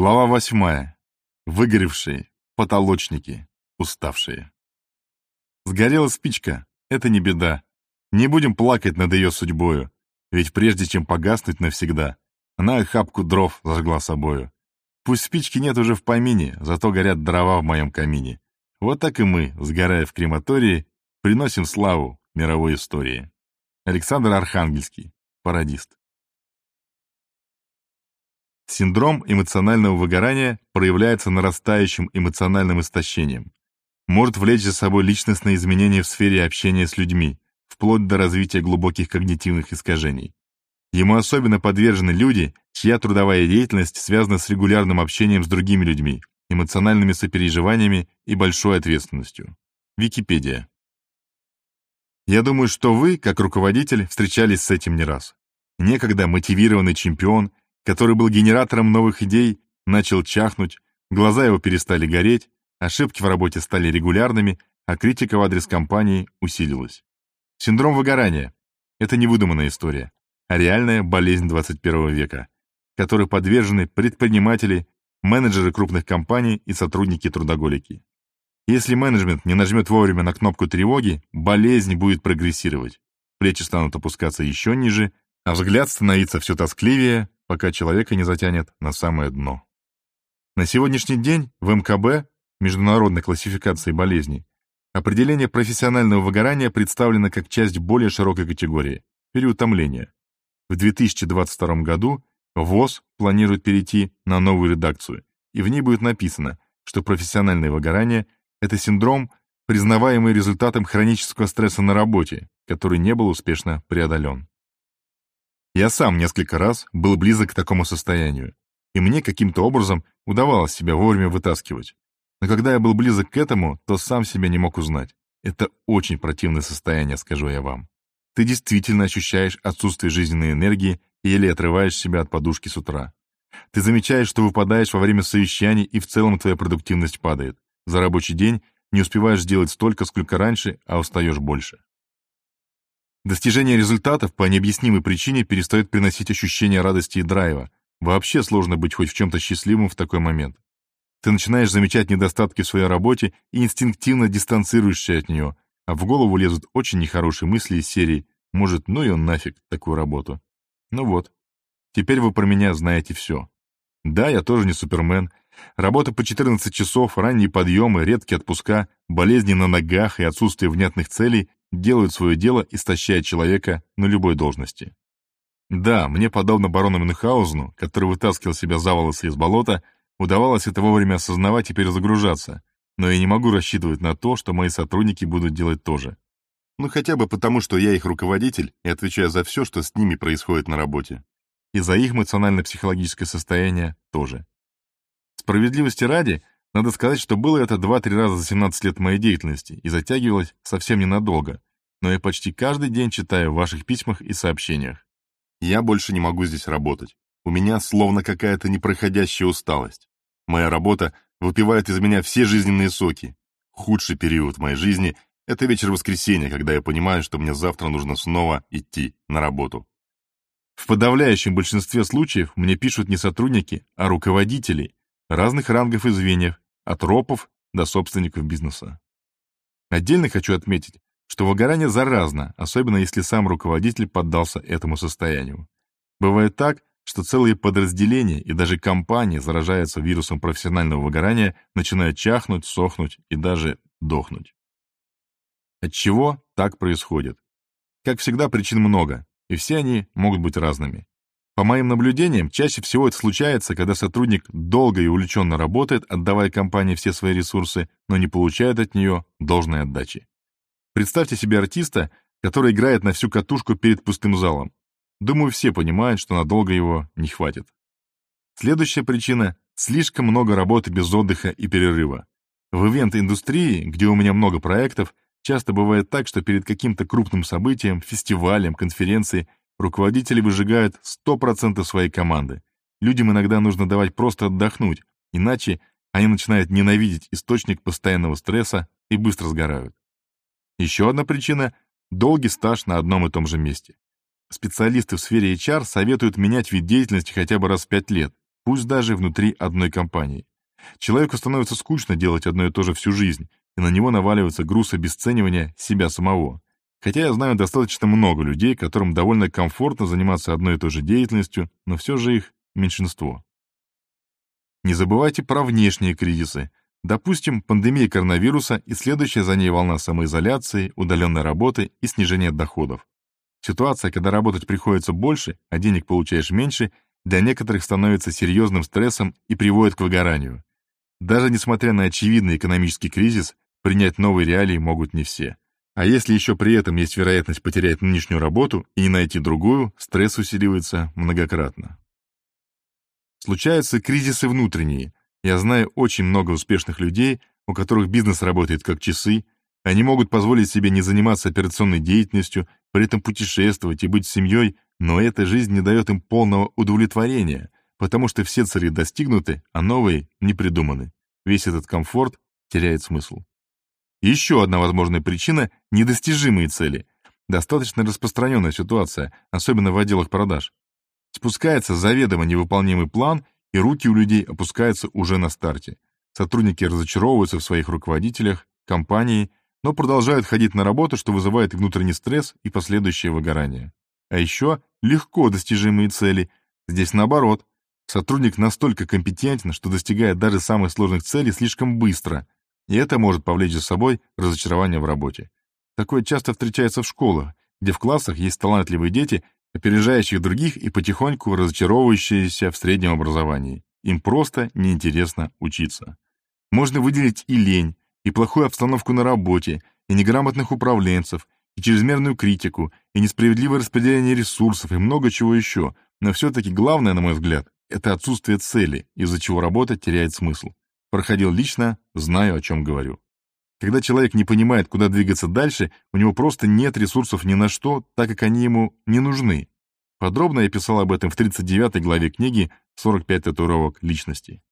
Глава восьмая. Выгоревшие, потолочники, уставшие. Сгорела спичка, это не беда. Не будем плакать над ее судьбою, ведь прежде чем погаснуть навсегда, она охапку дров зажгла собою. Пусть спички нет уже в помине, зато горят дрова в моем камине. Вот так и мы, сгорая в крематории, приносим славу мировой истории. Александр Архангельский, пародист. Синдром эмоционального выгорания проявляется нарастающим эмоциональным истощением. Может влечь за собой личностные изменения в сфере общения с людьми, вплоть до развития глубоких когнитивных искажений. Ему особенно подвержены люди, чья трудовая деятельность связана с регулярным общением с другими людьми, эмоциональными сопереживаниями и большой ответственностью. Википедия. Я думаю, что вы, как руководитель, встречались с этим не раз. Некогда мотивированный чемпион который был генератором новых идей, начал чахнуть, глаза его перестали гореть, ошибки в работе стали регулярными, а критика в адрес компании усилилась. Синдром выгорания — это не выдуманная история, а реальная болезнь 21 века, которой подвержены предприниматели, менеджеры крупных компаний и сотрудники-трудоголики. Если менеджмент не нажмет вовремя на кнопку тревоги, болезнь будет прогрессировать, плечи станут опускаться еще ниже, а взгляд становится все тоскливее, пока человека не затянет на самое дно. На сегодняшний день в МКБ, Международной классификации болезней, определение профессионального выгорания представлено как часть более широкой категории – переутомления. В 2022 году ВОЗ планирует перейти на новую редакцию, и в ней будет написано, что профессиональное выгорание – это синдром, признаваемый результатом хронического стресса на работе, который не был успешно преодолен. Я сам несколько раз был близок к такому состоянию, и мне каким-то образом удавалось себя вовремя вытаскивать. Но когда я был близок к этому, то сам себя не мог узнать. Это очень противное состояние, скажу я вам. Ты действительно ощущаешь отсутствие жизненной энергии и еле отрываешь себя от подушки с утра. Ты замечаешь, что выпадаешь во время совещаний, и в целом твоя продуктивность падает. За рабочий день не успеваешь сделать столько, сколько раньше, а устаешь больше. Достижение результатов по необъяснимой причине перестает приносить ощущение радости и драйва. Вообще сложно быть хоть в чем-то счастливым в такой момент. Ты начинаешь замечать недостатки в своей работе и инстинктивно дистанцируешься от нее, а в голову лезут очень нехорошие мысли из серии «Может, ну и нафиг, такую работу». Ну вот, теперь вы про меня знаете все. Да, я тоже не супермен. Работа по 14 часов, ранние подъемы, редкие отпуска, болезни на ногах и отсутствие внятных целей делают свое дело, истощая человека на любой должности. Да, мне, подобно барону Мюнхгаузену, который вытаскивал себя за волосы из болота, удавалось это вовремя осознавать и перезагружаться, но я не могу рассчитывать на то, что мои сотрудники будут делать то же. Ну хотя бы потому, что я их руководитель и отвечаю за все, что с ними происходит на работе. И за их эмоционально-психологическое состояние тоже. Справедливости ради, надо сказать, что было это 2-3 раза за 17 лет моей деятельности и затягивалось совсем ненадолго, но я почти каждый день читаю в ваших письмах и сообщениях. Я больше не могу здесь работать. У меня словно какая-то непроходящая усталость. Моя работа выпивает из меня все жизненные соки. Худший период в моей жизни — это вечер воскресенья, когда я понимаю, что мне завтра нужно снова идти на работу. В подавляющем большинстве случаев мне пишут не сотрудники, а руководители, разных рангов и звеньев, от ропов до собственников бизнеса. Отдельно хочу отметить, что выгорание заразно, особенно если сам руководитель поддался этому состоянию. Бывает так, что целые подразделения и даже компании заражаются вирусом профессионального выгорания, начинают чахнуть, сохнуть и даже дохнуть. От чего так происходит? Как всегда, причин много, и все они могут быть разными. По моим наблюдениям, чаще всего это случается, когда сотрудник долго и увлеченно работает, отдавая компании все свои ресурсы, но не получает от нее должной отдачи. Представьте себе артиста, который играет на всю катушку перед пустым залом. Думаю, все понимают, что надолго его не хватит. Следующая причина – слишком много работы без отдыха и перерыва. В ивент-индустрии, где у меня много проектов, часто бывает так, что перед каким-то крупным событием, фестивалем, конференцией Руководители выжигают 100% своей команды. Людям иногда нужно давать просто отдохнуть, иначе они начинают ненавидеть источник постоянного стресса и быстро сгорают. Еще одна причина – долгий стаж на одном и том же месте. Специалисты в сфере HR советуют менять вид деятельности хотя бы раз в 5 лет, пусть даже внутри одной компании. Человеку становится скучно делать одно и то же всю жизнь, и на него наваливается груз обесценивания себя самого. Хотя я знаю достаточно много людей, которым довольно комфортно заниматься одной и той же деятельностью, но все же их меньшинство. Не забывайте про внешние кризисы. Допустим, пандемия коронавируса и следующая за ней волна самоизоляции, удаленной работы и снижения доходов. Ситуация, когда работать приходится больше, а денег получаешь меньше, для некоторых становится серьезным стрессом и приводит к выгоранию. Даже несмотря на очевидный экономический кризис, принять новые реалии могут не все. А если еще при этом есть вероятность потерять нынешнюю работу и не найти другую, стресс усиливается многократно. Случаются кризисы внутренние. Я знаю очень много успешных людей, у которых бизнес работает как часы, они могут позволить себе не заниматься операционной деятельностью, при этом путешествовать и быть семьей, но эта жизнь не дает им полного удовлетворения, потому что все цели достигнуты, а новые не придуманы. Весь этот комфорт теряет смысл. Еще одна возможная причина — недостижимые цели. Достаточно распространенная ситуация, особенно в отделах продаж. Спускается заведомо невыполнимый план, и руки у людей опускаются уже на старте. Сотрудники разочаровываются в своих руководителях, компании, но продолжают ходить на работу, что вызывает внутренний стресс и последующее выгорание. А еще легко достижимые цели. Здесь наоборот. Сотрудник настолько компетентен, что достигает даже самых сложных целей слишком быстро, и это может повлечь за собой разочарование в работе. Такое часто встречается в школах, где в классах есть талантливые дети, опережающих других и потихоньку разочаровывающиеся в среднем образовании. Им просто неинтересно учиться. Можно выделить и лень, и плохую обстановку на работе, и неграмотных управленцев, и чрезмерную критику, и несправедливое распределение ресурсов, и много чего еще. Но все-таки главное, на мой взгляд, это отсутствие цели, из-за чего работа теряет смысл. Проходил лично, знаю, о чем говорю. Когда человек не понимает, куда двигаться дальше, у него просто нет ресурсов ни на что, так как они ему не нужны. Подробно я писал об этом в 39 главе книги «45 татуировок личности».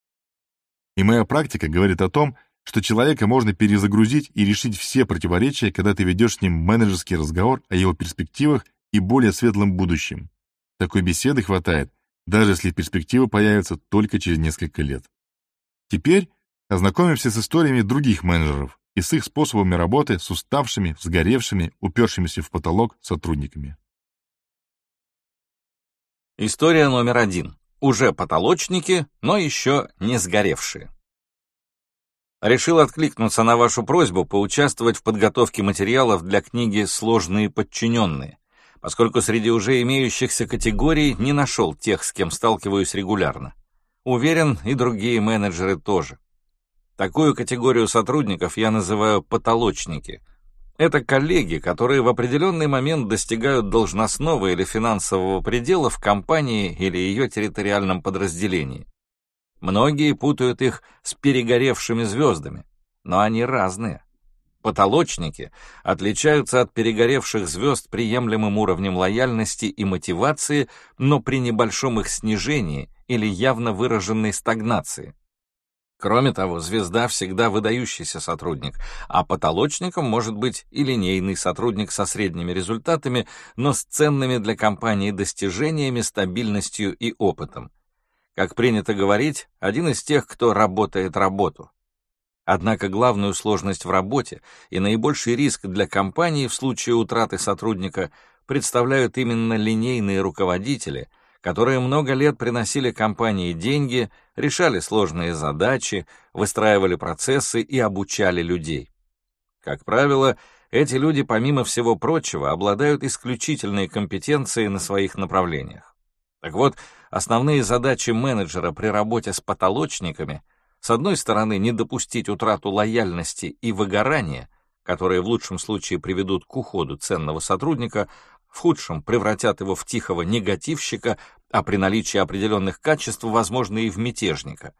И моя практика говорит о том, что человека можно перезагрузить и решить все противоречия, когда ты ведешь с ним менеджерский разговор о его перспективах и более светлом будущем. Такой беседы хватает, даже если перспективы появятся только через несколько лет. Теперь ознакомимся с историями других менеджеров и с их способами работы с уставшими, сгоревшими, упершимися в потолок сотрудниками. История номер один. Уже потолочники, но еще не сгоревшие. Решил откликнуться на вашу просьбу поучаствовать в подготовке материалов для книги «Сложные подчиненные», поскольку среди уже имеющихся категорий не нашел тех, с кем сталкиваюсь регулярно. Уверен, и другие менеджеры тоже. Такую категорию сотрудников я называю потолочники. Это коллеги, которые в определенный момент достигают должностного или финансового предела в компании или ее территориальном подразделении. Многие путают их с перегоревшими звездами, но они разные. Потолочники отличаются от перегоревших звезд приемлемым уровнем лояльности и мотивации, но при небольшом их снижении или явно выраженной стагнации. Кроме того, звезда всегда выдающийся сотрудник, а потолочником может быть и линейный сотрудник со средними результатами, но с ценными для компании достижениями, стабильностью и опытом как принято говорить, один из тех, кто работает работу. Однако главную сложность в работе и наибольший риск для компании в случае утраты сотрудника представляют именно линейные руководители, которые много лет приносили компании деньги, решали сложные задачи, выстраивали процессы и обучали людей. Как правило, эти люди, помимо всего прочего, обладают исключительной компетенцией на своих направлениях. Так вот, основные задачи менеджера при работе с потолочниками с одной стороны, не допустить утрату лояльности и выгорания, которые в лучшем случае приведут к уходу ценного сотрудника, в худшем превратят его в тихого негативщика, а при наличии определенных качеств, возможно, и в мятежника.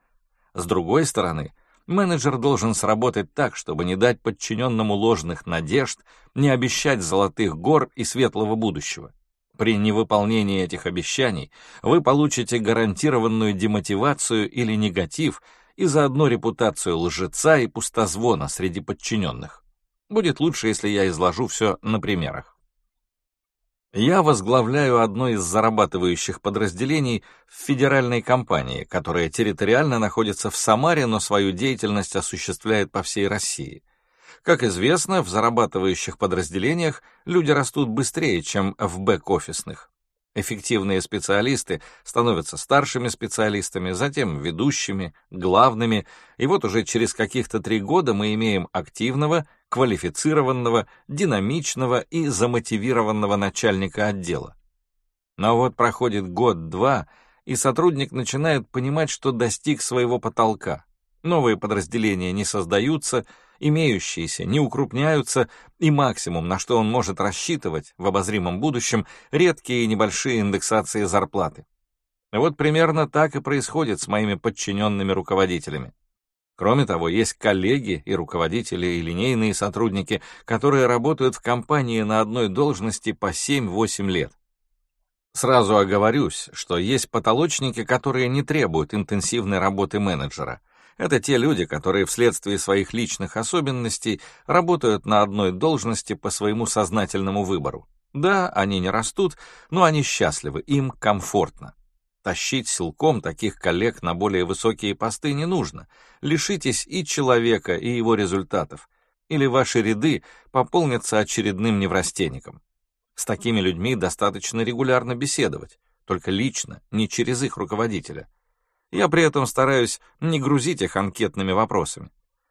С другой стороны, менеджер должен сработать так, чтобы не дать подчиненному ложных надежд, не обещать золотых гор и светлого будущего. При невыполнении этих обещаний вы получите гарантированную демотивацию или негатив и заодно репутацию лжеца и пустозвона среди подчиненных. Будет лучше, если я изложу все на примерах. Я возглавляю одно из зарабатывающих подразделений в федеральной компании, которая территориально находится в Самаре, но свою деятельность осуществляет по всей России. Как известно, в зарабатывающих подразделениях люди растут быстрее, чем в бэк-офисных. Эффективные специалисты становятся старшими специалистами, затем ведущими, главными, и вот уже через каких-то три года мы имеем активного, квалифицированного, динамичного и замотивированного начальника отдела. Но вот проходит год-два, и сотрудник начинает понимать, что достиг своего потолка. Новые подразделения не создаются, имеющиеся не укрупняются, и максимум, на что он может рассчитывать в обозримом будущем, редкие и небольшие индексации зарплаты. Вот примерно так и происходит с моими подчиненными руководителями. Кроме того, есть коллеги и руководители, и линейные сотрудники, которые работают в компании на одной должности по 7-8 лет. Сразу оговорюсь, что есть потолочники, которые не требуют интенсивной работы менеджера, это те люди, которые вследствие своих личных особенностей работают на одной должности по своему сознательному выбору. Да, они не растут, но они счастливы, им комфортно. Тащить силком таких коллег на более высокие посты не нужно. Лишитесь и человека, и его результатов. Или ваши ряды пополнятся очередным неврастенником. С такими людьми достаточно регулярно беседовать, только лично, не через их руководителя. Я при этом стараюсь не грузить их анкетными вопросами.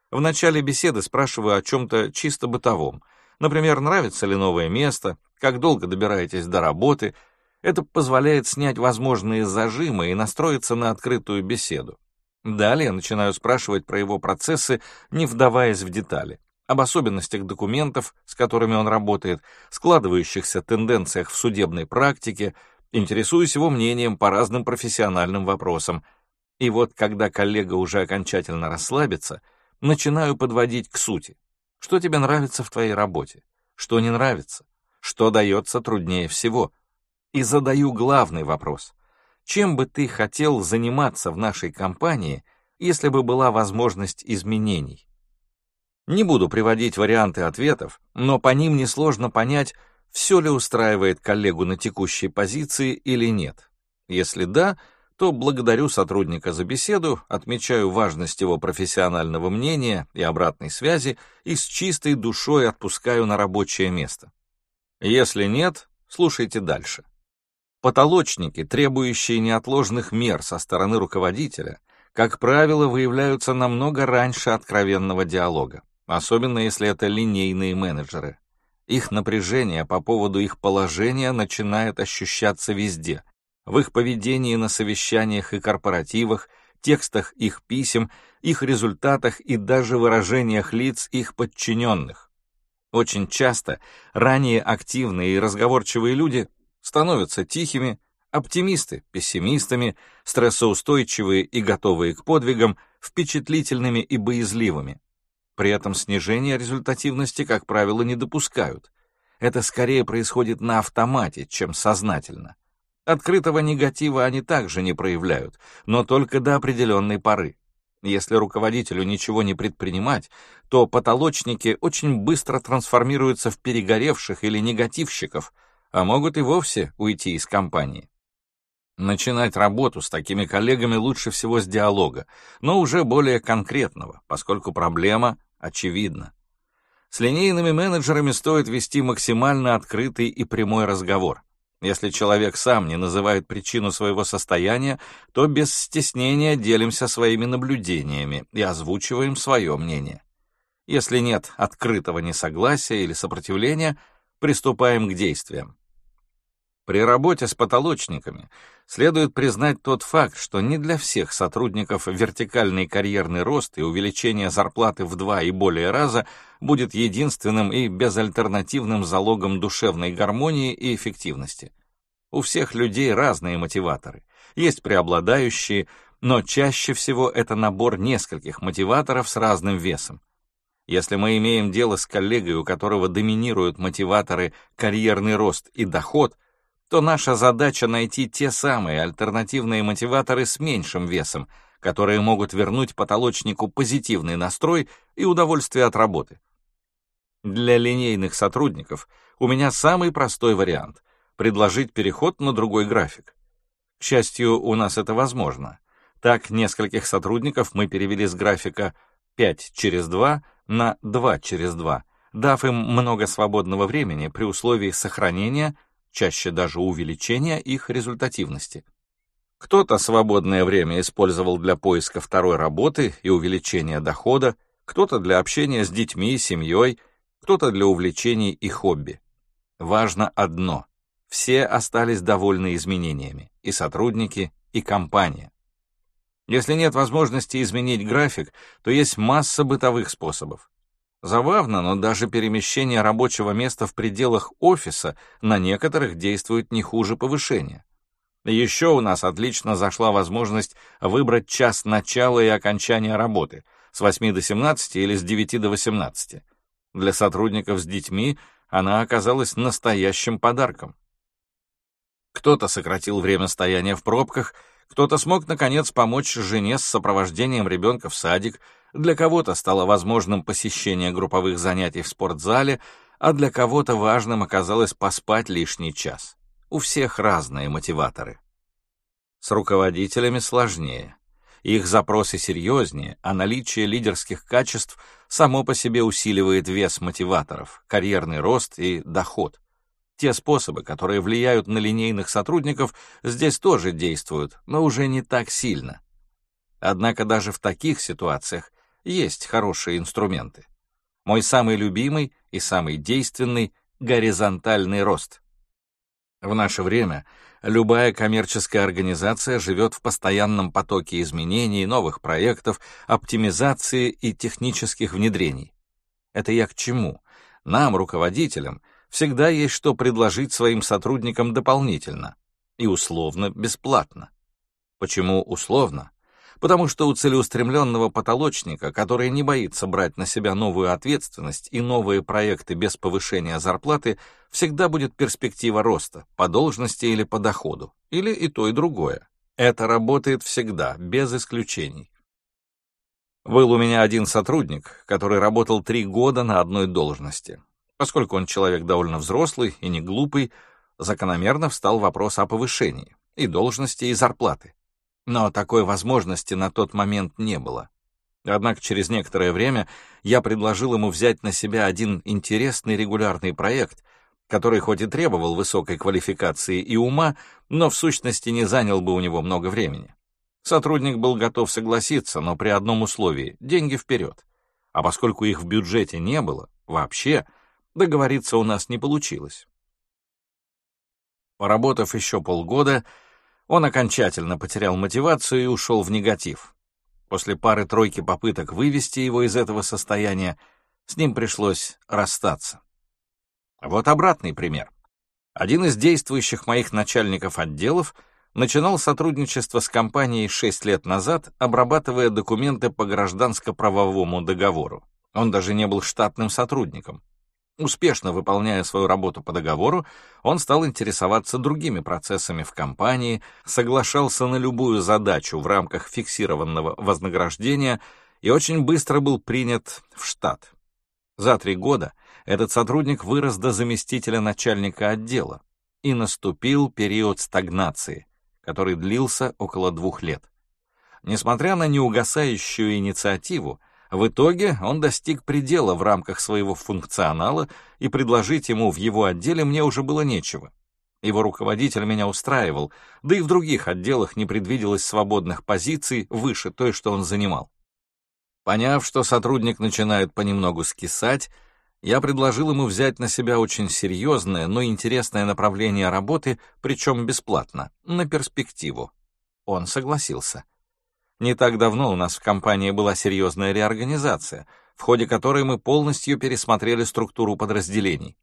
В начале беседы спрашиваю о чем-то чисто бытовом. Например, нравится ли новое место, как долго добираетесь до работы. Это позволяет снять возможные зажимы и настроиться на открытую беседу. Далее начинаю спрашивать про его процессы, не вдаваясь в детали об особенностях документов, с которыми он работает, складывающихся тенденциях в судебной практике, интересуюсь его мнением по разным профессиональным вопросам — и вот, когда коллега уже окончательно расслабится, начинаю подводить к сути. Что тебе нравится в твоей работе? Что не нравится? Что дается труднее всего? И задаю главный вопрос. Чем бы ты хотел заниматься в нашей компании, если бы была возможность изменений? Не буду приводить варианты ответов, но по ним несложно понять, все ли устраивает коллегу на текущей позиции или нет. Если да, то благодарю сотрудника за беседу, отмечаю важность его профессионального мнения и обратной связи и с чистой душой отпускаю на рабочее место. Если нет, слушайте дальше. Потолочники, требующие неотложных мер со стороны руководителя, как правило, выявляются намного раньше откровенного диалога, особенно если это линейные менеджеры. Их напряжение по поводу их положения начинает ощущаться везде — в их поведении на совещаниях и корпоративах, текстах их писем, их результатах и даже выражениях лиц их подчиненных. Очень часто ранее активные и разговорчивые люди становятся тихими, оптимисты — пессимистами, стрессоустойчивые и готовые к подвигам, впечатлительными и боязливыми. При этом снижение результативности, как правило, не допускают. Это скорее происходит на автомате, чем сознательно. Открытого негатива они также не проявляют, но только до определенной поры. Если руководителю ничего не предпринимать, то потолочники очень быстро трансформируются в перегоревших или негативщиков, а могут и вовсе уйти из компании. Начинать работу с такими коллегами лучше всего с диалога, но уже более конкретного, поскольку проблема очевидна. С линейными менеджерами стоит вести максимально открытый и прямой разговор. Если человек сам не называет причину своего состояния, то без стеснения делимся своими наблюдениями и озвучиваем свое мнение. Если нет открытого несогласия или сопротивления, приступаем к действиям. При работе с потолочниками следует признать тот факт, что не для всех сотрудников вертикальный карьерный рост и увеличение зарплаты в два и более раза будет единственным и безальтернативным залогом душевной гармонии и эффективности. У всех людей разные мотиваторы. Есть преобладающие, но чаще всего это набор нескольких мотиваторов с разным весом. Если мы имеем дело с коллегой, у которого доминируют мотиваторы карьерный рост и доход – то наша задача найти те самые альтернативные мотиваторы с меньшим весом, которые могут вернуть потолочнику позитивный настрой и удовольствие от работы. Для линейных сотрудников у меня самый простой вариант. предложить переход на другой график. К счастью, у нас это возможно. Так, нескольких сотрудников мы перевели с графика 5 через 2 на 2 через 2, дав им много свободного времени при условии сохранения, чаще даже увеличения их результативности. Кто-то свободное время использовал для поиска второй работы и увеличения дохода, кто-то для общения с детьми и семьей, кто-то для увлечений и хобби. Важно одно — все остались довольны изменениями, и сотрудники, и компания. Если нет возможности изменить график, то есть масса бытовых способов. Забавно, но даже перемещение рабочего места в пределах офиса на некоторых действует не хуже повышения. Еще у нас отлично зашла возможность выбрать час начала и окончания работы с 8 до 17 или с 9 до 18. Для сотрудников с детьми она оказалась настоящим подарком. Кто-то сократил время стояния в пробках, кто-то смог, наконец, помочь жене с сопровождением ребенка в садик, для кого-то стало возможным посещение групповых занятий в спортзале, а для кого-то важным оказалось поспать лишний час. У всех разные мотиваторы. С руководителями сложнее. Их запросы серьезнее, а наличие лидерских качеств само по себе усиливает вес мотиваторов, карьерный рост и доход. Те способы, которые влияют на линейных сотрудников, здесь тоже действуют, но уже не так сильно. Однако даже в таких ситуациях есть хорошие инструменты. Мой самый любимый и самый действенный — горизонтальный рост. В наше время любая коммерческая организация живет в постоянном потоке изменений, новых проектов, оптимизации и технических внедрений. Это я к чему? Нам, руководителям, всегда есть что предложить своим сотрудникам дополнительно и условно бесплатно. Почему условно? Потому что у целеустремленного потолочника, который не боится брать на себя новую ответственность и новые проекты без повышения зарплаты, всегда будет перспектива роста по должности или по доходу, или и то, и другое. Это работает всегда, без исключений. Был у меня один сотрудник, который работал три года на одной должности. Поскольку он человек довольно взрослый и не глупый, закономерно встал вопрос о повышении и должности, и зарплаты. Но такой возможности на тот момент не было. Однако через некоторое время я предложил ему взять на себя один интересный регулярный проект, который хоть и требовал высокой квалификации и ума, но в сущности не занял бы у него много времени. Сотрудник был готов согласиться, но при одном условии — деньги вперед. А поскольку их в бюджете не было, вообще, договориться у нас не получилось. Поработав еще полгода, он окончательно потерял мотивацию и ушел в негатив. После пары-тройки попыток вывести его из этого состояния, с ним пришлось расстаться. Вот обратный пример. Один из действующих моих начальников отделов начинал сотрудничество с компанией 6 лет назад, обрабатывая документы по гражданско-правовому договору. Он даже не был штатным сотрудником. Успешно выполняя свою работу по договору, он стал интересоваться другими процессами в компании, соглашался на любую задачу в рамках фиксированного вознаграждения и очень быстро был принят в штат. За три года этот сотрудник вырос до заместителя начальника отдела, и наступил период стагнации, который длился около двух лет. Несмотря на неугасающую инициативу, в итоге он достиг предела в рамках своего функционала, и предложить ему в его отделе мне уже было нечего. Его руководитель меня устраивал, да и в других отделах не предвиделось свободных позиций выше той, что он занимал. Поняв, что сотрудник начинает понемногу скисать, я предложил ему взять на себя очень серьезное, но интересное направление работы, причем бесплатно, на перспективу. Он согласился. Не так давно у нас в компании была серьезная реорганизация, в ходе которой мы полностью пересмотрели структуру подразделений.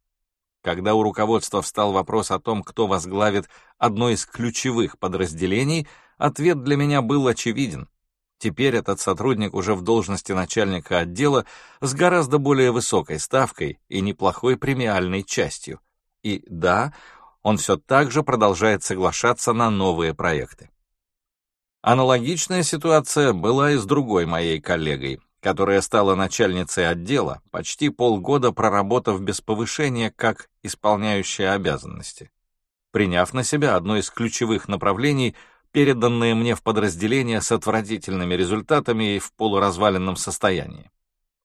Когда у руководства встал вопрос о том, кто возглавит одно из ключевых подразделений, ответ для меня был очевиден. Теперь этот сотрудник уже в должности начальника отдела с гораздо более высокой ставкой и неплохой премиальной частью. И да, он все так же продолжает соглашаться на новые проекты. Аналогичная ситуация была и с другой моей коллегой, которая стала начальницей отдела, почти полгода проработав без повышения как исполняющая обязанности. приняв на себя одно из ключевых направлений, переданное мне в подразделение с отвратительными результатами и в полуразваленном состоянии.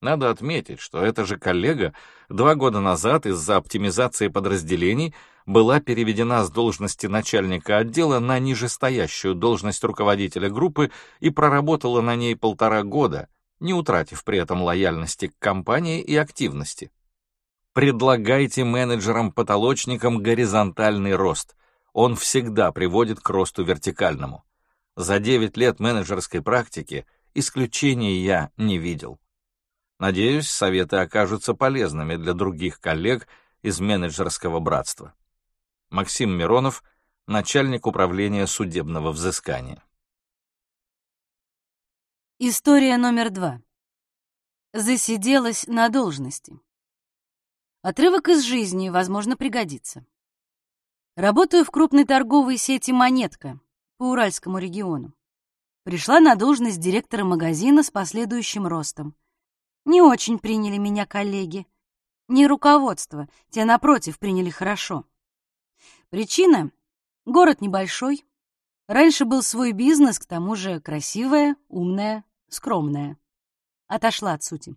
Надо отметить, что эта же коллега два года назад из-за оптимизации подразделений была переведена с должности начальника отдела на нижестоящую должность руководителя группы и проработала на ней полтора года, не утратив при этом лояльности к компании и активности. Предлагайте менеджерам-потолочникам горизонтальный рост. Он всегда приводит к росту вертикальному. За 9 лет менеджерской практики исключений я не видел. Надеюсь, советы окажутся полезными для других коллег из менеджерского братства. Максим Миронов, начальник управления судебного взыскания. История номер два. Засиделась на должности. Отрывок из жизни, возможно, пригодится. Работаю в крупной торговой сети «Монетка» по Уральскому региону. Пришла на должность директора магазина с последующим ростом. Не очень приняли меня коллеги. Не руководство, те, напротив, приняли хорошо. Причина — город небольшой. Раньше был свой бизнес, к тому же красивая, умная, скромная. Отошла от сути.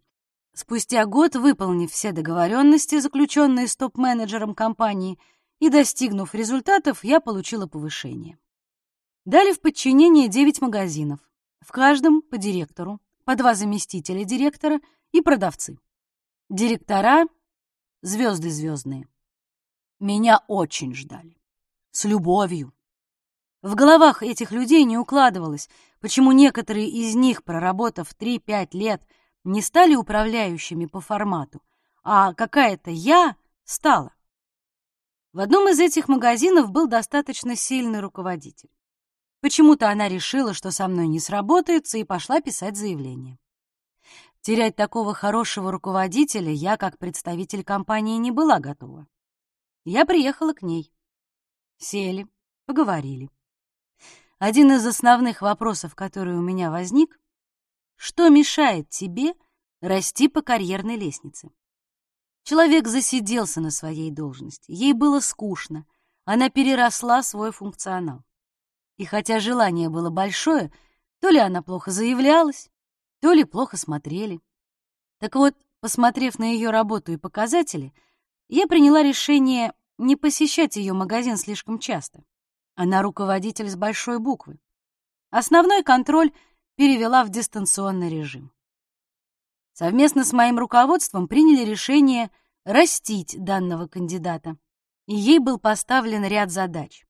Спустя год, выполнив все договоренности, заключенные с топ-менеджером компании, и достигнув результатов, я получила повышение. Дали в подчинение 9 магазинов, в каждом по директору, по два заместителя директора и продавцы. Директора — звезды звездные. Меня очень ждали. С любовью. В головах этих людей не укладывалось, почему некоторые из них, проработав 3-5 лет, не стали управляющими по формату, а какая-то я стала. В одном из этих магазинов был достаточно сильный руководитель. Почему-то она решила, что со мной не сработается, и пошла писать заявление. Терять такого хорошего руководителя я, как представитель компании, не была готова. Я приехала к ней. Сели, поговорили. Один из основных вопросов, который у меня возник, что мешает тебе расти по карьерной лестнице? Человек засиделся на своей должности, ей было скучно, она переросла свой функционал. И хотя желание было большое, то ли она плохо заявлялась, то ли плохо смотрели. Так вот, посмотрев на ее работу и показатели, я приняла решение не посещать ее магазин слишком часто. Она руководитель с большой буквы. Основной контроль перевела в дистанционный режим. Совместно с моим руководством приняли решение растить данного кандидата, и ей был поставлен ряд задач.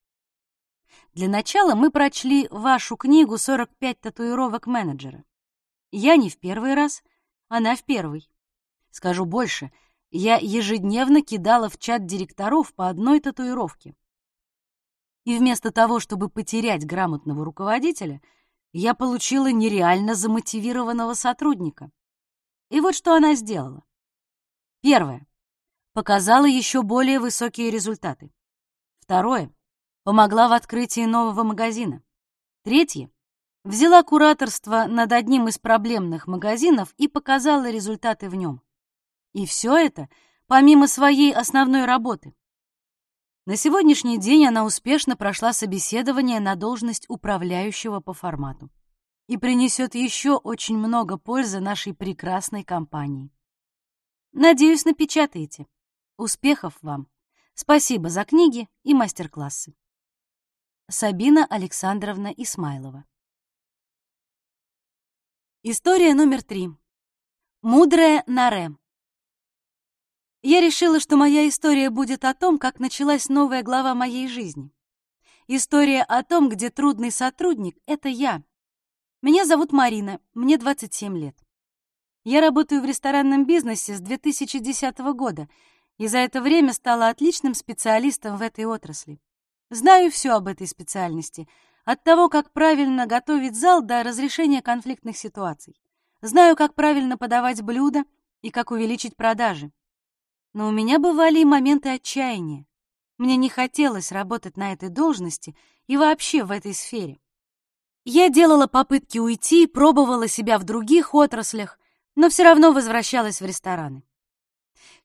Для начала мы прочли вашу книгу «45 татуировок менеджера». Я не в первый раз, она в первый. Скажу больше, я ежедневно кидала в чат директоров по одной татуировке. И вместо того, чтобы потерять грамотного руководителя, я получила нереально замотивированного сотрудника. И вот что она сделала. Первое. Показала еще более высокие результаты. Второе. Помогла в открытии нового магазина. Третье взяла кураторство над одним из проблемных магазинов и показала результаты в нем. И все это помимо своей основной работы. На сегодняшний день она успешно прошла собеседование на должность управляющего по формату и принесет еще очень много пользы нашей прекрасной компании. Надеюсь, напечатаете. Успехов вам! Спасибо за книги и мастер-классы. Сабина Александровна Исмайлова История номер три. Мудрая Наре. Я решила, что моя история будет о том, как началась новая глава моей жизни. История о том, где трудный сотрудник — это я. Меня зовут Марина, мне 27 лет. Я работаю в ресторанном бизнесе с 2010 года и за это время стала отличным специалистом в этой отрасли. Знаю все об этой специальности — от того, как правильно готовить зал до разрешения конфликтных ситуаций. Знаю, как правильно подавать блюда и как увеличить продажи. Но у меня бывали и моменты отчаяния. Мне не хотелось работать на этой должности и вообще в этой сфере. Я делала попытки уйти, пробовала себя в других отраслях, но все равно возвращалась в рестораны.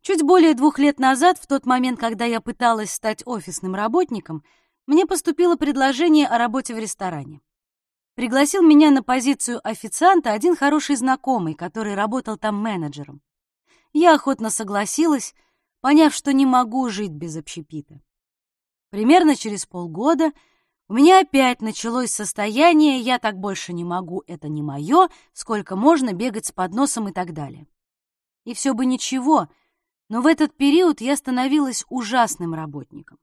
Чуть более двух лет назад, в тот момент, когда я пыталась стать офисным работником, мне поступило предложение о работе в ресторане. Пригласил меня на позицию официанта один хороший знакомый, который работал там менеджером. Я охотно согласилась, поняв, что не могу жить без общепита. Примерно через полгода у меня опять началось состояние «я так больше не могу, это не мое», сколько можно бегать с подносом и так далее. И все бы ничего, но в этот период я становилась ужасным работником.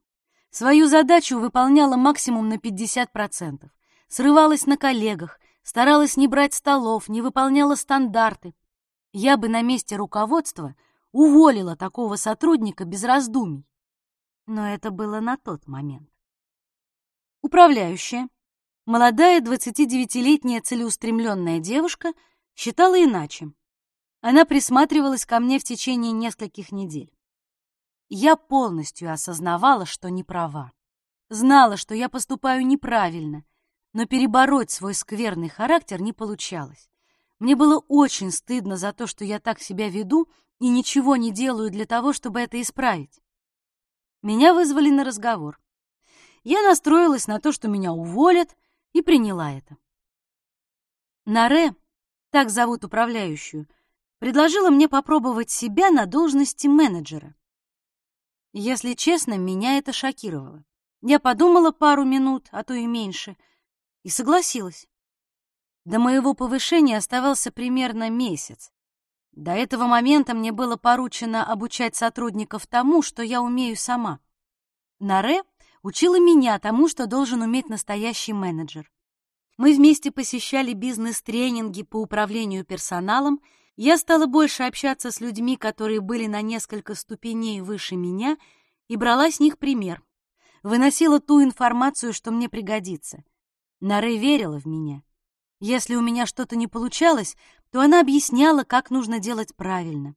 Свою задачу выполняла максимум на 50%, срывалась на коллегах, старалась не брать столов, не выполняла стандарты. Я бы на месте руководства уволила такого сотрудника без раздумий. Но это было на тот момент. Управляющая, молодая 29-летняя целеустремленная девушка, считала иначе. Она присматривалась ко мне в течение нескольких недель. Я полностью осознавала, что не права. Знала, что я поступаю неправильно, но перебороть свой скверный характер не получалось. Мне было очень стыдно за то, что я так себя веду и ничего не делаю для того, чтобы это исправить. Меня вызвали на разговор. Я настроилась на то, что меня уволят, и приняла это. Наре, так зовут управляющую, предложила мне попробовать себя на должности менеджера. Если честно, меня это шокировало. Я подумала пару минут, а то и меньше, и согласилась. До моего повышения оставался примерно месяц. До этого момента мне было поручено обучать сотрудников тому, что я умею сама. Наре учила меня тому, что должен уметь настоящий менеджер. Мы вместе посещали бизнес-тренинги по управлению персоналом, я стала больше общаться с людьми, которые были на несколько ступеней выше меня, и брала с них пример. Выносила ту информацию, что мне пригодится. Наре верила в меня. Если у меня что-то не получалось, то она объясняла, как нужно делать правильно.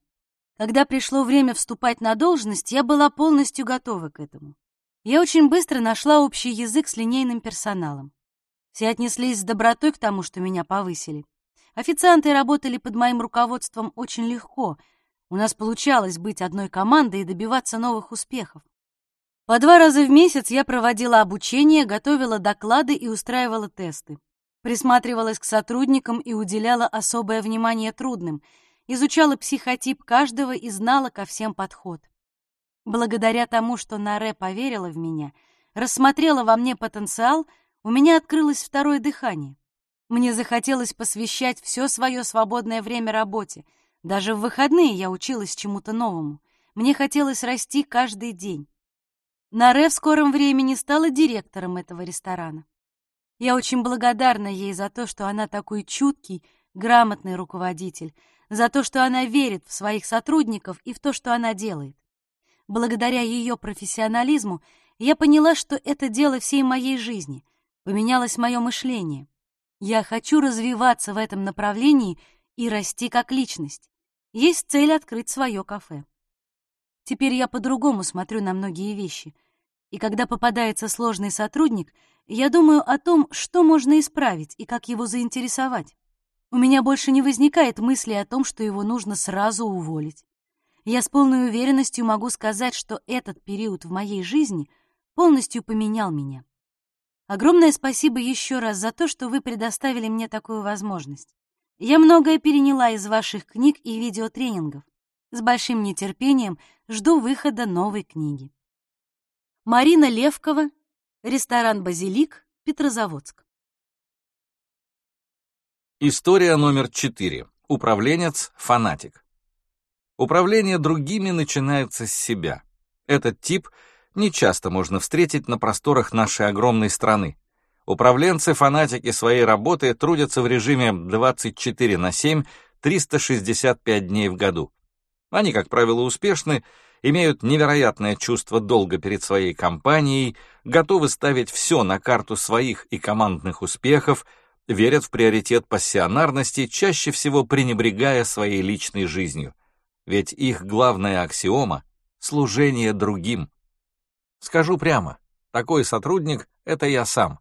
Когда пришло время вступать на должность, я была полностью готова к этому. Я очень быстро нашла общий язык с линейным персоналом. Все отнеслись с добротой к тому, что меня повысили. Официанты работали под моим руководством очень легко. У нас получалось быть одной командой и добиваться новых успехов. По два раза в месяц я проводила обучение, готовила доклады и устраивала тесты. Присматривалась к сотрудникам и уделяла особое внимание трудным, изучала психотип каждого и знала ко всем подход. Благодаря тому, что Наре поверила в меня, рассмотрела во мне потенциал, у меня открылось второе дыхание. Мне захотелось посвящать все свое свободное время работе. Даже в выходные я училась чему-то новому. Мне хотелось расти каждый день. Наре в скором времени стала директором этого ресторана. Я очень благодарна ей за то, что она такой чуткий, грамотный руководитель, за то, что она верит в своих сотрудников и в то, что она делает. Благодаря ее профессионализму я поняла, что это дело всей моей жизни. Поменялось мое мышление. Я хочу развиваться в этом направлении и расти как личность. Есть цель открыть свое кафе. Теперь я по-другому смотрю на многие вещи. И когда попадается сложный сотрудник, я думаю о том, что можно исправить и как его заинтересовать. У меня больше не возникает мысли о том, что его нужно сразу уволить. Я с полной уверенностью могу сказать, что этот период в моей жизни полностью поменял меня. Огромное спасибо еще раз за то, что вы предоставили мне такую возможность. Я многое переняла из ваших книг и видеотренингов. С большим нетерпением жду выхода новой книги. Марина Левкова, ресторан «Базилик», Петрозаводск. История номер четыре. Управленец, фанатик. Управление другими начинается с себя. Этот тип не часто можно встретить на просторах нашей огромной страны. Управленцы-фанатики своей работы трудятся в режиме 24 на 7, 365 дней в году. Они, как правило, успешны, имеют невероятное чувство долга перед своей компанией, готовы ставить все на карту своих и командных успехов, верят в приоритет пассионарности, чаще всего пренебрегая своей личной жизнью ведь их главная аксиома — служение другим. Скажу прямо, такой сотрудник — это я сам.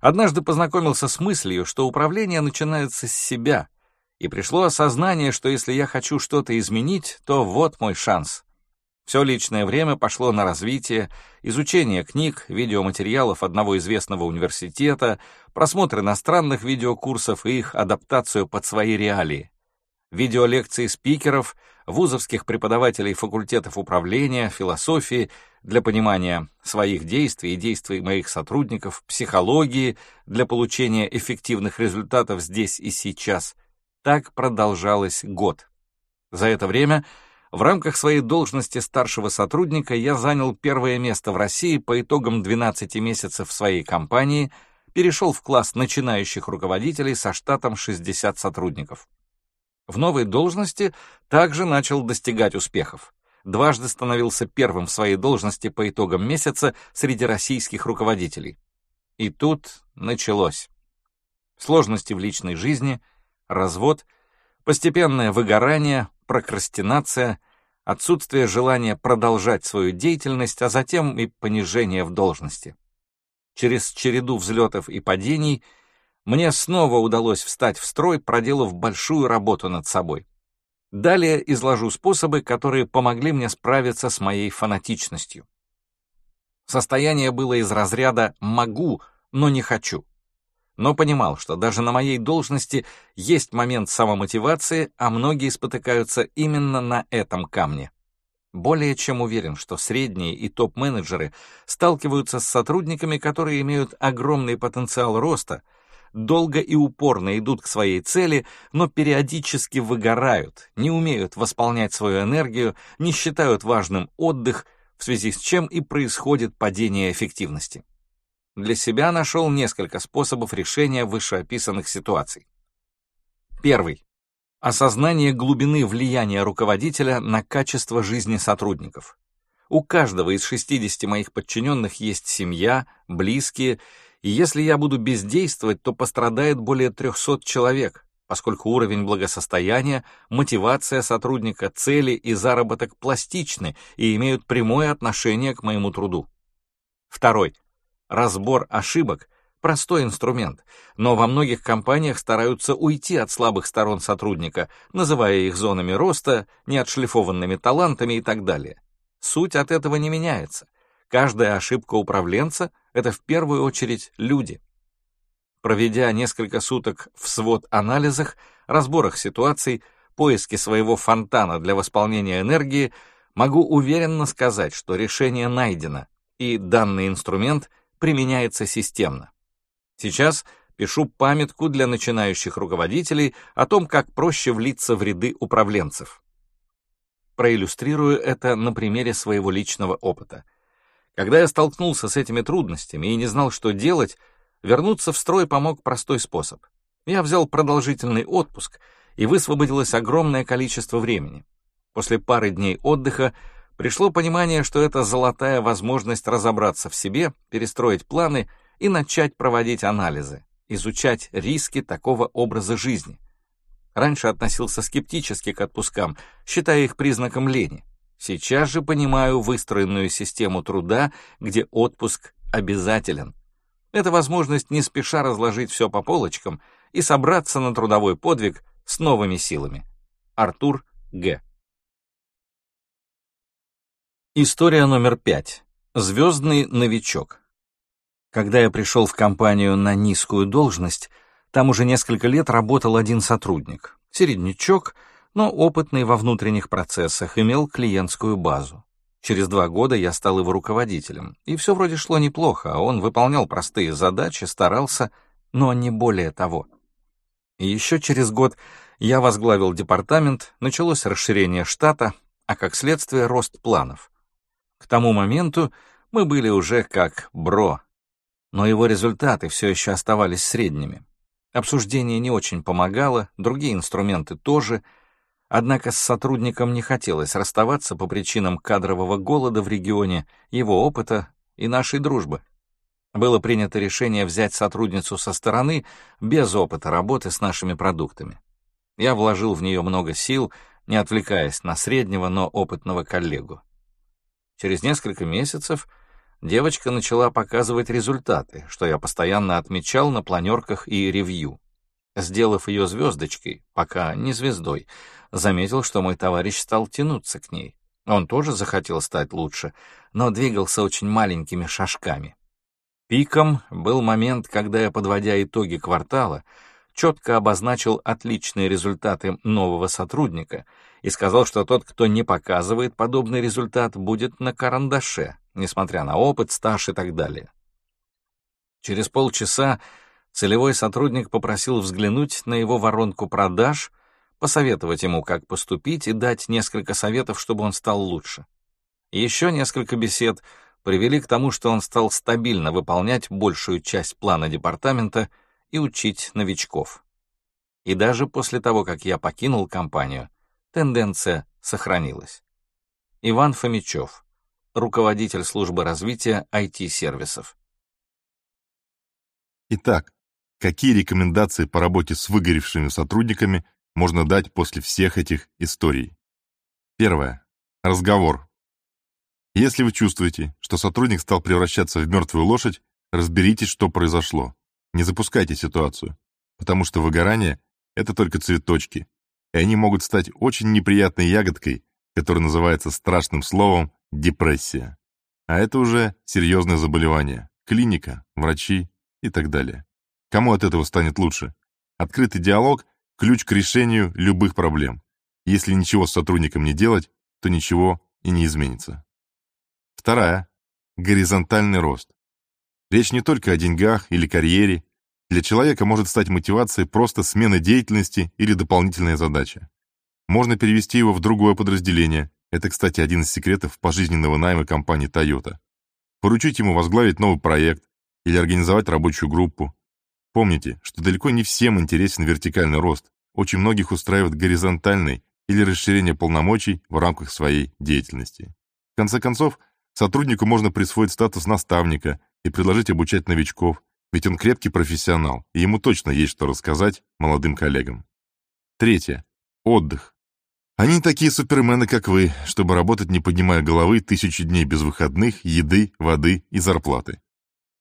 Однажды познакомился с мыслью, что управление начинается с себя, И пришло осознание, что если я хочу что-то изменить, то вот мой шанс. Все личное время пошло на развитие, изучение книг, видеоматериалов одного известного университета, просмотр иностранных видеокурсов и их адаптацию под свои реалии. Видеолекции спикеров, вузовских преподавателей факультетов управления, философии для понимания своих действий и действий моих сотрудников, психологии для получения эффективных результатов здесь и сейчас. Так продолжалось год. За это время в рамках своей должности старшего сотрудника я занял первое место в России по итогам 12 месяцев своей компании, перешел в класс начинающих руководителей со штатом 60 сотрудников. В новой должности также начал достигать успехов. Дважды становился первым в своей должности по итогам месяца среди российских руководителей. И тут началось. Сложности в личной жизни, развод, постепенное выгорание, прокрастинация, отсутствие желания продолжать свою деятельность, а затем и понижение в должности. Через череду взлетов и падений мне снова удалось встать в строй, проделав большую работу над собой. Далее изложу способы, которые помогли мне справиться с моей фанатичностью. Состояние было из разряда «могу, но не хочу» но понимал, что даже на моей должности есть момент самомотивации, а многие спотыкаются именно на этом камне. Более чем уверен, что средние и топ-менеджеры сталкиваются с сотрудниками, которые имеют огромный потенциал роста, долго и упорно идут к своей цели, но периодически выгорают, не умеют восполнять свою энергию, не считают важным отдых, в связи с чем и происходит падение эффективности для себя нашел несколько способов решения вышеописанных ситуаций. Первый. Осознание глубины влияния руководителя на качество жизни сотрудников. У каждого из 60 моих подчиненных есть семья, близкие, и если я буду бездействовать, то пострадает более 300 человек, поскольку уровень благосостояния, мотивация сотрудника, цели и заработок пластичны и имеют прямое отношение к моему труду. Второй. Разбор ошибок — простой инструмент, но во многих компаниях стараются уйти от слабых сторон сотрудника, называя их зонами роста, неотшлифованными талантами и так далее. Суть от этого не меняется. Каждая ошибка управленца — это в первую очередь люди. Проведя несколько суток в свод-анализах, разборах ситуаций, поиске своего фонтана для восполнения энергии, могу уверенно сказать, что решение найдено, и данный инструмент — применяется системно. Сейчас пишу памятку для начинающих руководителей о том, как проще влиться в ряды управленцев. Проиллюстрирую это на примере своего личного опыта. Когда я столкнулся с этими трудностями и не знал, что делать, вернуться в строй помог простой способ. Я взял продолжительный отпуск, и высвободилось огромное количество времени. После пары дней отдыха пришло понимание, что это золотая возможность разобраться в себе, перестроить планы и начать проводить анализы, изучать риски такого образа жизни. Раньше относился скептически к отпускам, считая их признаком лени. Сейчас же понимаю выстроенную систему труда, где отпуск обязателен. Это возможность не спеша разложить все по полочкам и собраться на трудовой подвиг с новыми силами. Артур Г. История номер пять. Звездный новичок. Когда я пришел в компанию на низкую должность, там уже несколько лет работал один сотрудник. Середнячок, но опытный во внутренних процессах, имел клиентскую базу. Через два года я стал его руководителем, и все вроде шло неплохо, а он выполнял простые задачи, старался, но не более того. И еще через год я возглавил департамент, началось расширение штата, а как следствие рост планов. К тому моменту мы были уже как бро, но его результаты все еще оставались средними. Обсуждение не очень помогало, другие инструменты тоже, однако с сотрудником не хотелось расставаться по причинам кадрового голода в регионе, его опыта и нашей дружбы. Было принято решение взять сотрудницу со стороны без опыта работы с нашими продуктами. Я вложил в нее много сил, не отвлекаясь на среднего, но опытного коллегу. Через несколько месяцев девочка начала показывать результаты, что я постоянно отмечал на планерках и ревью. Сделав ее звездочкой, пока не звездой, заметил, что мой товарищ стал тянуться к ней. Он тоже захотел стать лучше, но двигался очень маленькими шажками. Пиком был момент, когда я, подводя итоги квартала, четко обозначил отличные результаты нового сотрудника и сказал, что тот, кто не показывает подобный результат, будет на карандаше, несмотря на опыт, стаж и так далее. Через полчаса целевой сотрудник попросил взглянуть на его воронку продаж, посоветовать ему, как поступить, и дать несколько советов, чтобы он стал лучше. Еще несколько бесед привели к тому, что он стал стабильно выполнять большую часть плана департамента и учить новичков. И даже после того, как я покинул компанию, тенденция сохранилась. Иван Фомичев, руководитель службы развития IT-сервисов. Итак, какие рекомендации по работе с выгоревшими сотрудниками можно дать после всех этих историй? Первое. Разговор. Если вы чувствуете, что сотрудник стал превращаться в мертвую лошадь, разберитесь, что произошло. Не запускайте ситуацию, потому что выгорание — это только цветочки, и они могут стать очень неприятной ягодкой, которая называется страшным словом депрессия. А это уже серьезное заболевание, клиника, врачи и так далее. Кому от этого станет лучше? Открытый диалог – ключ к решению любых проблем. Если ничего с сотрудником не делать, то ничего и не изменится. Вторая – горизонтальный рост. Речь не только о деньгах или карьере. Для человека может стать мотивацией просто смена деятельности или дополнительная задача. Можно перевести его в другое подразделение. Это, кстати, один из секретов пожизненного найма компании Toyota. Поручить ему возглавить новый проект или организовать рабочую группу. Помните, что далеко не всем интересен вертикальный рост. Очень многих устраивает горизонтальный или расширение полномочий в рамках своей деятельности. В конце концов, сотруднику можно присвоить статус наставника – и предложить обучать новичков, ведь он крепкий профессионал, и ему точно есть что рассказать молодым коллегам. Третье. Отдых. Они такие супермены, как вы, чтобы работать, не поднимая головы, тысячи дней без выходных, еды, воды и зарплаты.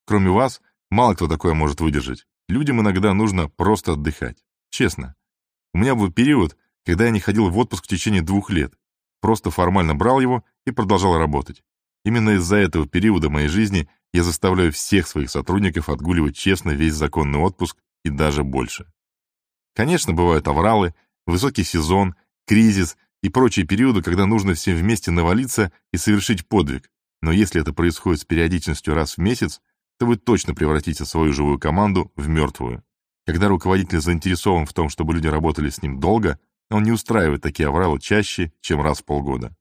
Кроме вас, мало кто такое может выдержать. Людям иногда нужно просто отдыхать. Честно. У меня был период, когда я не ходил в отпуск в течение двух лет. Просто формально брал его и продолжал работать. Именно из-за этого периода моей жизни я заставляю всех своих сотрудников отгуливать честно весь законный отпуск и даже больше. Конечно, бывают авралы, высокий сезон, кризис и прочие периоды, когда нужно всем вместе навалиться и совершить подвиг. Но если это происходит с периодичностью раз в месяц, то вы точно превратите свою живую команду в мертвую. Когда руководитель заинтересован в том, чтобы люди работали с ним долго, он не устраивает такие авралы чаще, чем раз в полгода.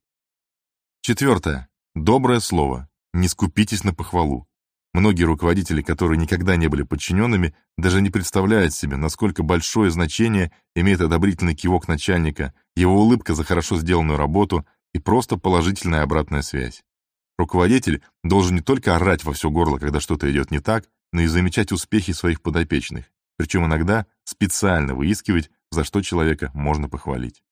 Четвертое. Доброе слово. Не скупитесь на похвалу. Многие руководители, которые никогда не были подчиненными, даже не представляют себе, насколько большое значение имеет одобрительный кивок начальника, его улыбка за хорошо сделанную работу и просто положительная обратная связь. Руководитель должен не только орать во все горло, когда что-то идет не так, но и замечать успехи своих подопечных, причем иногда специально выискивать, за что человека можно похвалить.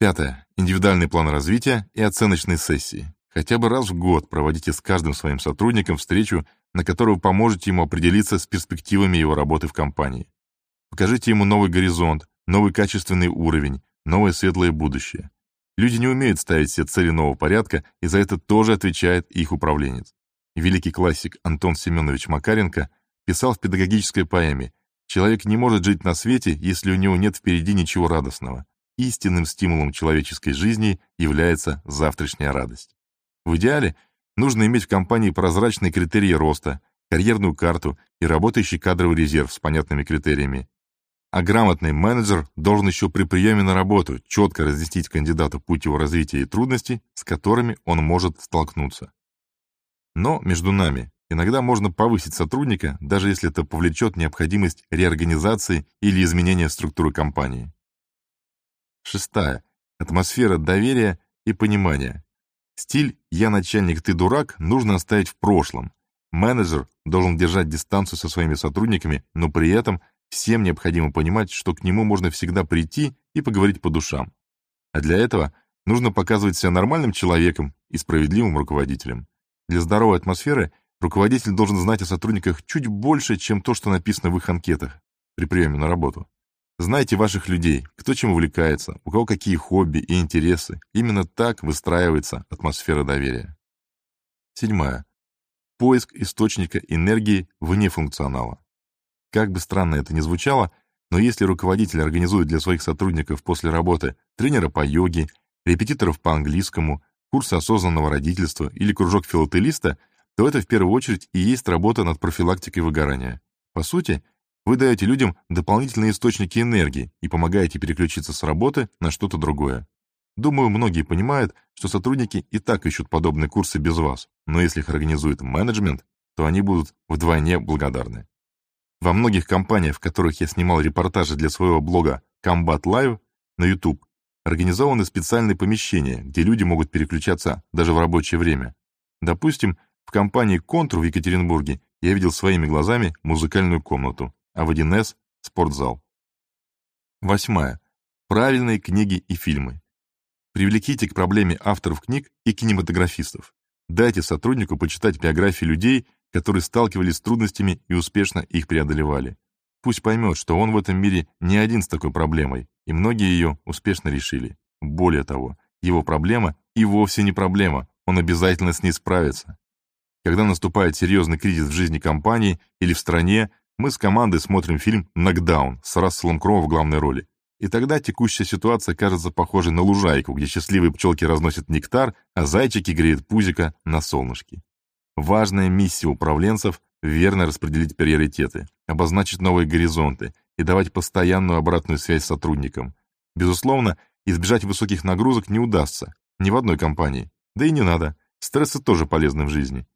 Пятое. Индивидуальный план развития и оценочные сессии. Хотя бы раз в год проводите с каждым своим сотрудником встречу, на которую поможете ему определиться с перспективами его работы в компании. Покажите ему новый горизонт, новый качественный уровень, новое светлое будущее. Люди не умеют ставить себе цели нового порядка, и за это тоже отвечает их управленец. Великий классик Антон Семенович Макаренко писал в педагогической поэме «Человек не может жить на свете, если у него нет впереди ничего радостного. Истинным стимулом человеческой жизни является завтрашняя радость». В идеале нужно иметь в компании прозрачные критерии роста, карьерную карту и работающий кадровый резерв с понятными критериями. А грамотный менеджер должен еще при приеме на работу четко разъяснить кандидату путь его развития и трудности, с которыми он может столкнуться. Но между нами иногда можно повысить сотрудника, даже если это повлечет необходимость реорганизации или изменения структуры компании. Шестая. Атмосфера доверия и понимания. Стиль «я начальник, ты дурак» нужно оставить в прошлом. Менеджер должен держать дистанцию со своими сотрудниками, но при этом всем необходимо понимать, что к нему можно всегда прийти и поговорить по душам. А для этого нужно показывать себя нормальным человеком и справедливым руководителем. Для здоровой атмосферы руководитель должен знать о сотрудниках чуть больше, чем то, что написано в их анкетах при приеме на работу. Знайте ваших людей, кто чем увлекается, у кого какие хобби и интересы. Именно так выстраивается атмосфера доверия. Седьмая. Поиск источника энергии вне функционала. Как бы странно это ни звучало, но если руководитель организует для своих сотрудников после работы тренера по йоге, репетиторов по английскому, курсы осознанного родительства или кружок филателиста, то это в первую очередь и есть работа над профилактикой выгорания. По сути, вы даете людям дополнительные источники энергии и помогаете переключиться с работы на что-то другое. Думаю, многие понимают, что сотрудники и так ищут подобные курсы без вас, но если их организует менеджмент, то они будут вдвойне благодарны. Во многих компаниях, в которых я снимал репортажи для своего блога Combat Live на YouTube, организованы специальные помещения, где люди могут переключаться даже в рабочее время. Допустим, в компании «Контур» в Екатеринбурге я видел своими глазами музыкальную комнату, а в 1С — спортзал. Восьмая. Правильные книги и фильмы. Привлеките к проблеме авторов книг и кинематографистов. Дайте сотруднику почитать биографии людей, которые сталкивались с трудностями и успешно их преодолевали. Пусть поймет, что он в этом мире не один с такой проблемой, и многие ее успешно решили. Более того, его проблема и вовсе не проблема, он обязательно с ней справится. Когда наступает серьезный кризис в жизни компании или в стране, мы с командой смотрим фильм «Нокдаун» с Расселом Кроу в главной роли. И тогда текущая ситуация кажется похожей на лужайку, где счастливые пчелки разносят нектар, а зайчики греют пузика на солнышке. Важная миссия управленцев — верно распределить приоритеты, обозначить новые горизонты и давать постоянную обратную связь сотрудникам. Безусловно, избежать высоких нагрузок не удастся, ни в одной компании. Да и не надо, стрессы тоже полезны в жизни.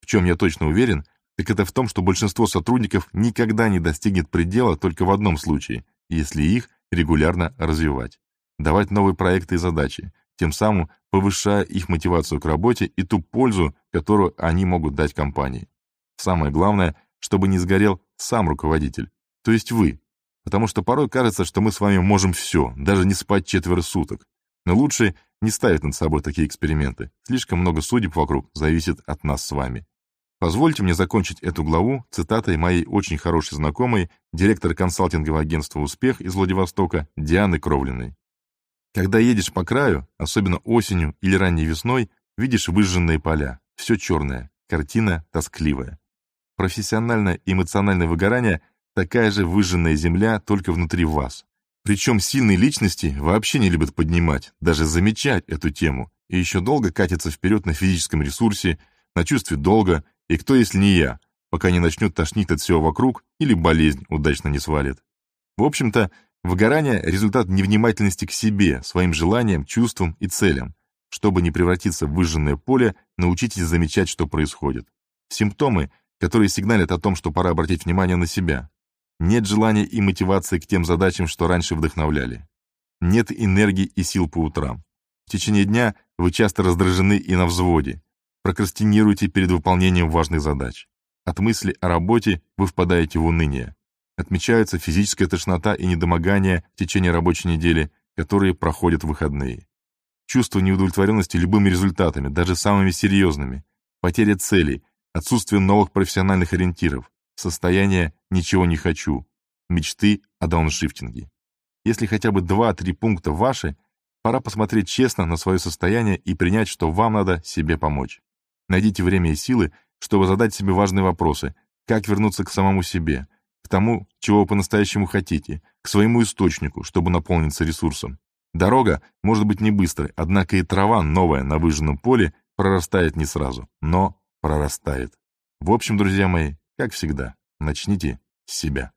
В чем я точно уверен, так это в том, что большинство сотрудников никогда не достигнет предела только в одном случае, если их регулярно развивать. Давать новые проекты и задачи, тем самым повышая их мотивацию к работе и ту пользу, которую они могут дать компании. Самое главное, чтобы не сгорел сам руководитель, то есть вы, потому что порой кажется, что мы с вами можем все, даже не спать четверо суток. Но лучше не ставить над собой такие эксперименты. Слишком много судеб вокруг зависит от нас с вами. Позвольте мне закончить эту главу цитатой моей очень хорошей знакомой, директора консалтингового агентства «Успех» из Владивостока Дианы Кровлиной. Когда едешь по краю, особенно осенью или ранней весной, видишь выжженные поля, все черное, картина тоскливая. Профессиональное и эмоциональное выгорание – такая же выжженная земля, только внутри вас. Причем сильные личности вообще не любят поднимать, даже замечать эту тему, и еще долго катятся вперед на физическом ресурсе, на чувстве долга, и кто, если не я, пока не начнет тошнить от всего вокруг или болезнь удачно не свалит. В общем-то, Выгорание – результат невнимательности к себе, своим желаниям, чувствам и целям. Чтобы не превратиться в выжженное поле, научитесь замечать, что происходит. Симптомы, которые сигналят о том, что пора обратить внимание на себя. Нет желания и мотивации к тем задачам, что раньше вдохновляли. Нет энергии и сил по утрам. В течение дня вы часто раздражены и на взводе. Прокрастинируете перед выполнением важных задач. От мысли о работе вы впадаете в уныние. Отмечаются физическая тошнота и недомогание в течение рабочей недели, которые проходят в выходные. Чувство неудовлетворенности любыми результатами, даже самыми серьезными, потеря целей, отсутствие новых профессиональных ориентиров, состояние «ничего не хочу», мечты о дауншифтинге. Если хотя бы 2-3 пункта ваши, пора посмотреть честно на свое состояние и принять, что вам надо себе помочь. Найдите время и силы, чтобы задать себе важные вопросы, как вернуться к самому себе, к тому, чего вы по-настоящему хотите, к своему источнику, чтобы наполниться ресурсом. Дорога может быть не быстрой, однако и трава новая на выжженном поле прорастает не сразу, но прорастает. В общем, друзья мои, как всегда, начните с себя.